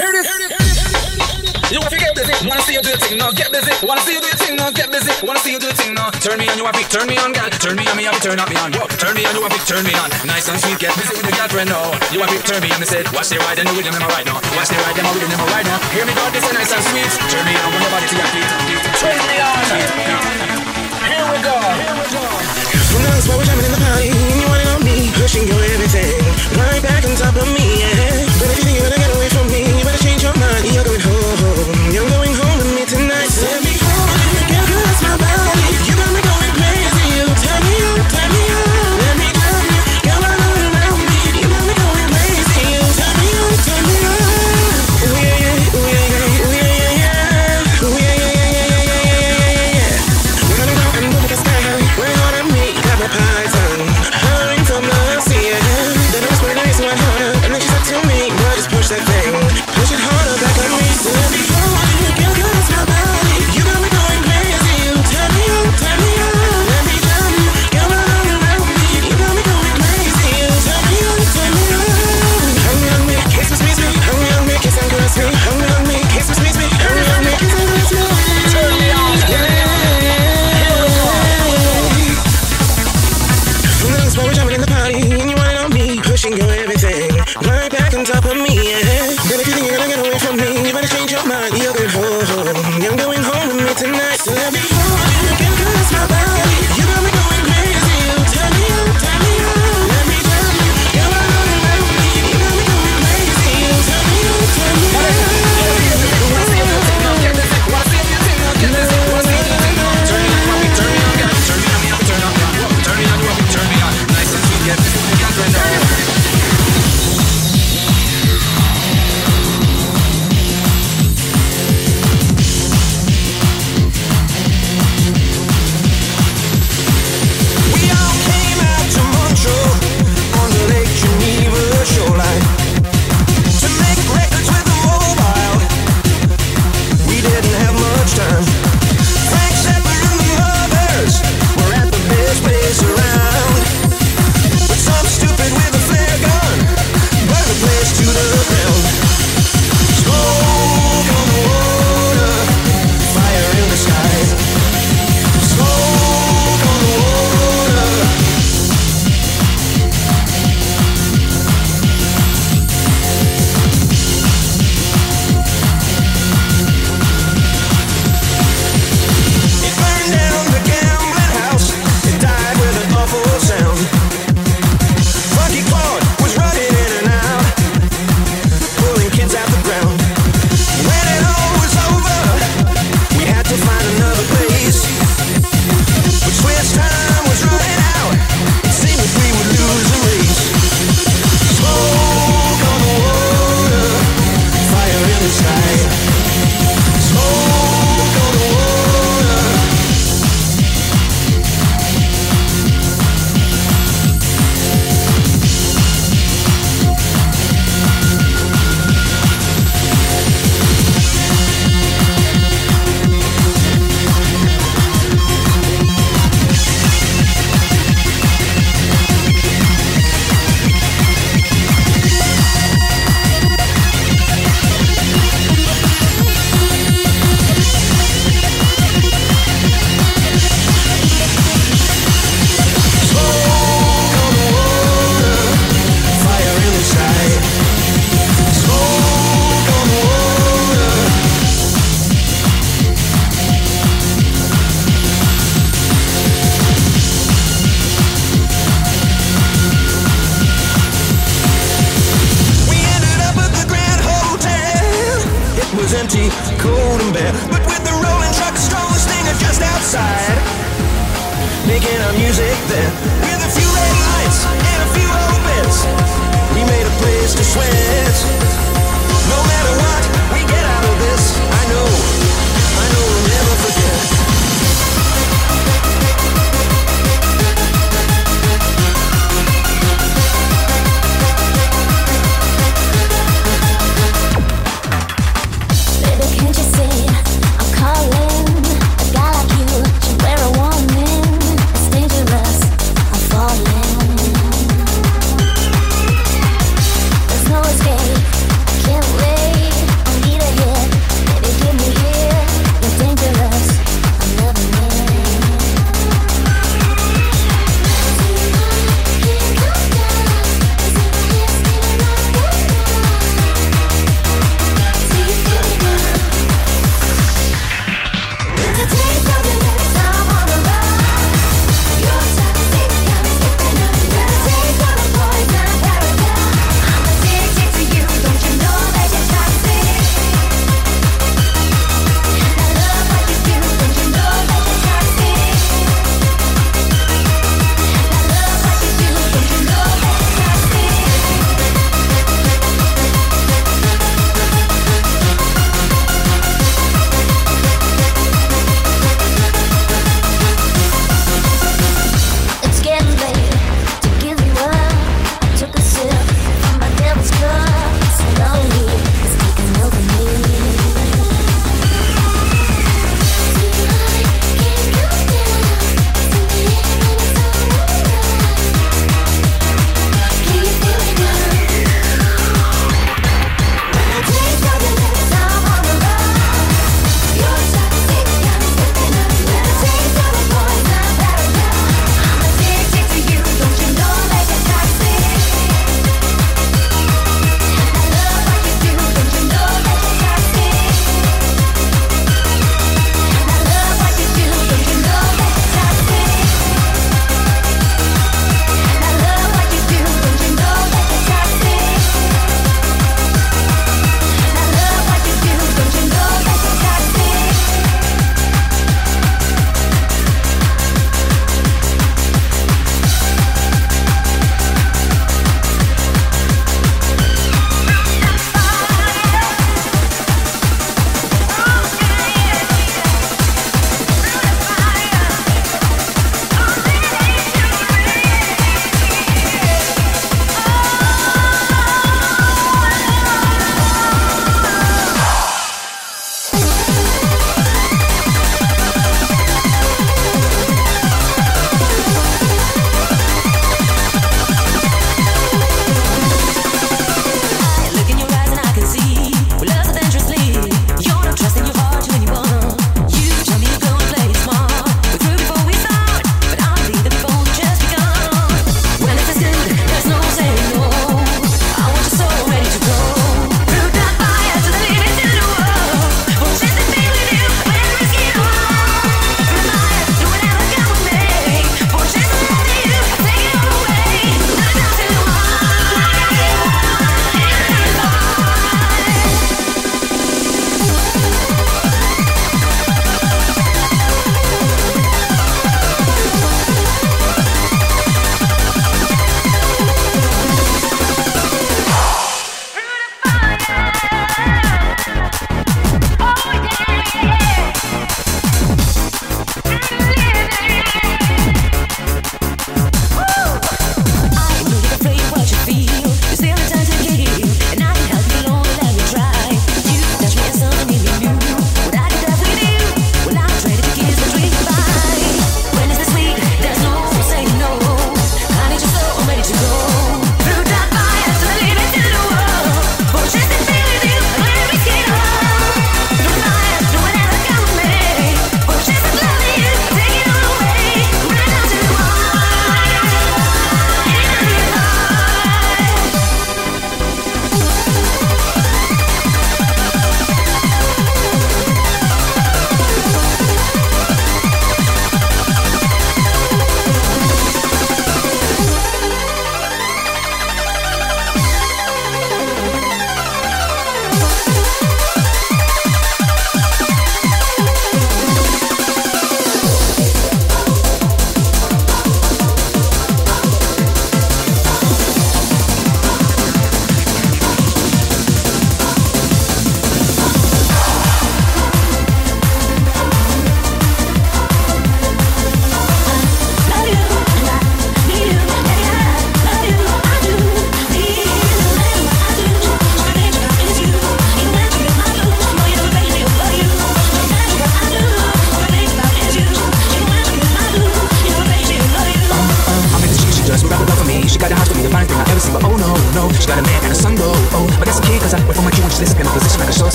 Here it is. Here it is. You want to get busy, wanna see you do your thing now. Get busy, wanna see you do your thing now. Get busy, wanna see you do your thing now. Turn me on, you want to turn me on, girl. Turn me on, me happy, turn up me on. Yo, turn me on, you want to turn me on. Nice and sweet, get busy with your girlfriend now. You want to turn me on, they said. Watch their ride, and do with them right now. Watch their ride, them with them right now. Hear me, God, this is nice and sweet. Turn me on, when your body to your feet. Turn me on. Here we go. Here we go. Pushing your everything right back on top of me, yeah. But if you think you're gonna get away from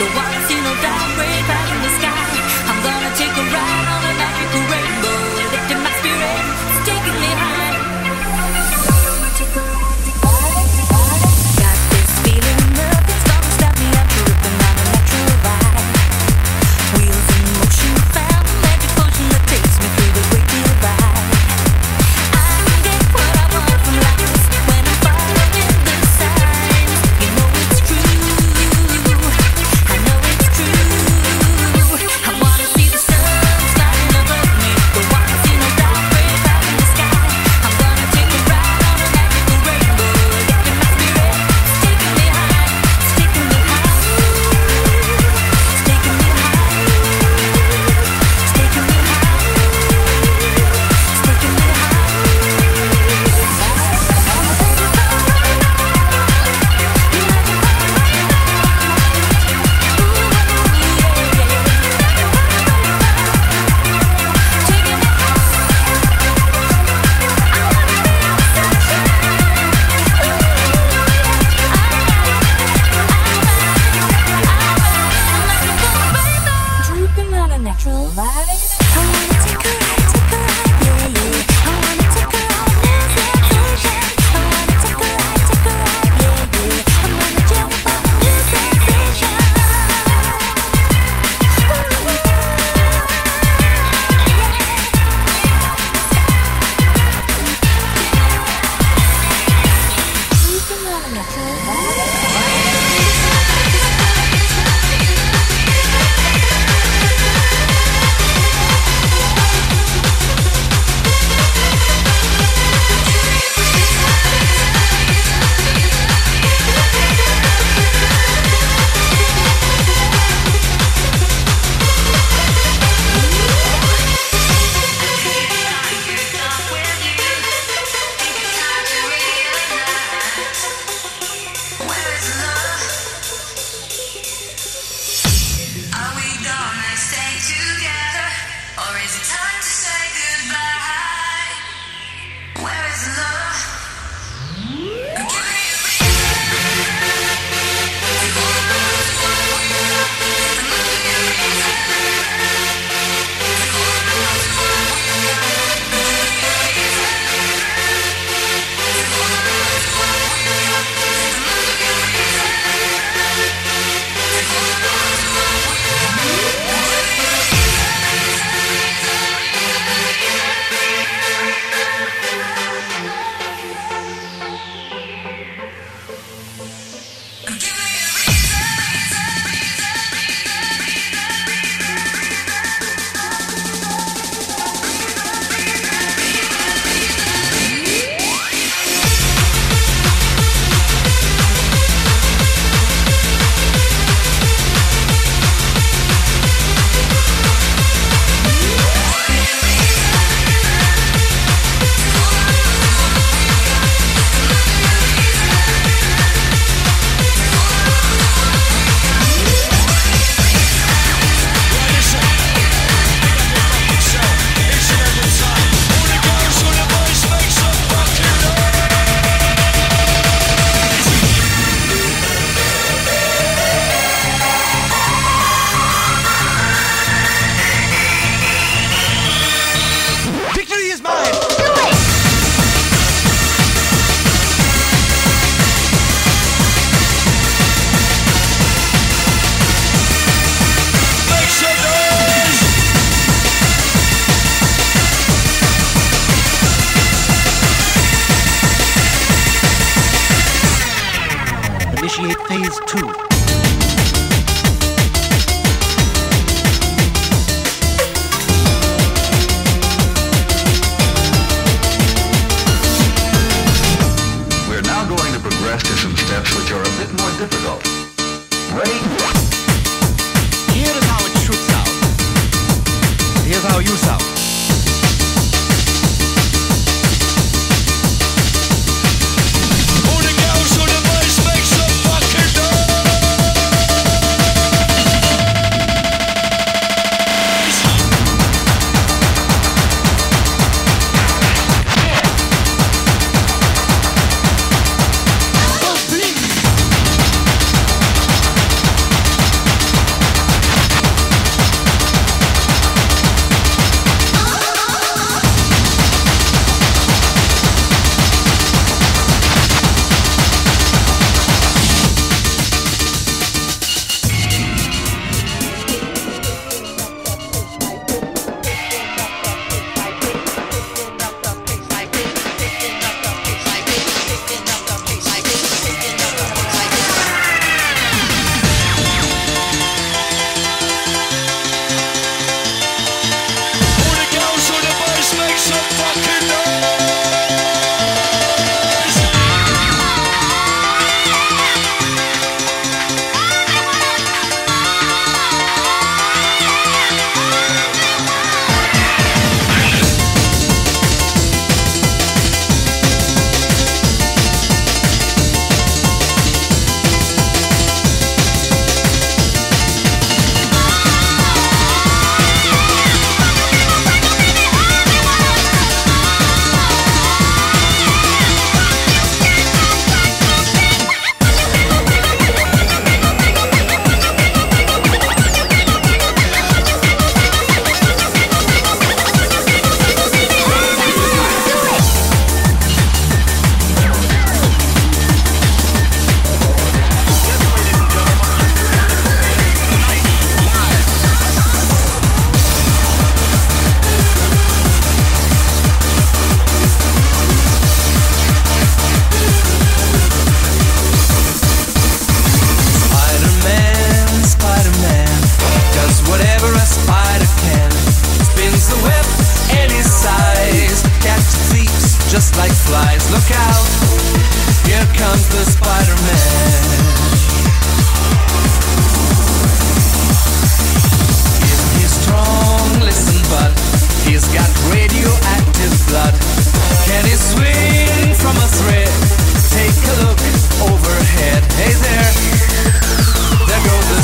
above me. how you sound. like slides. Look out, here comes the Spider-Man. Isn't he strong? Listen, bud, he's got radioactive blood. Can he swing from a thread? Take a look overhead. Hey there, there goes the